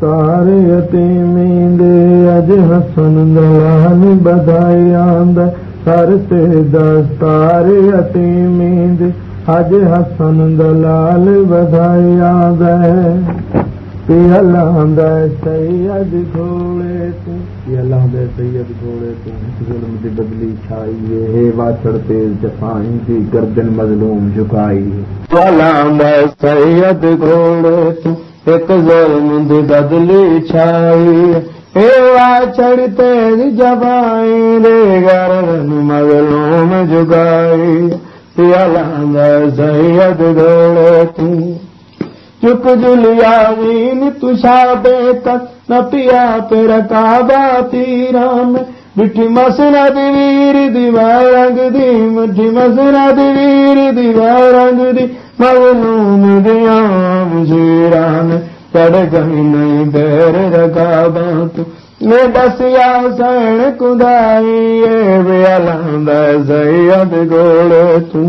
तारे यतीमींद अज हसन दलाल बधाई आंद सर ते दस्तार यतीमींद अज हसन दलाल बधाई आंद अलांद सैयद घोड़े तूं अलांद सैयद घोड़े तूं ज़ुल्म दी बदली छाई हे वाछड़ तेज जफाई दी गर्दन मज़लूम झुकाई सैयद घोड़े तूं दी बदली छाई। हे वाछड़ तेज जफाई दी गर्दन मज़लूम झुकाई अलांद सैयद घोड़े तूं। चुक तुषा बेकत न पिया पे रकाबा तीरान मिठी मसना दी मिठी वीर दीवा रंग दी मगलूम दिया मुजीरान चढ़ गई नहीं देर रकाबा तू मैं दसिया कुदाई बेअलांदा सैयद गोड़े तू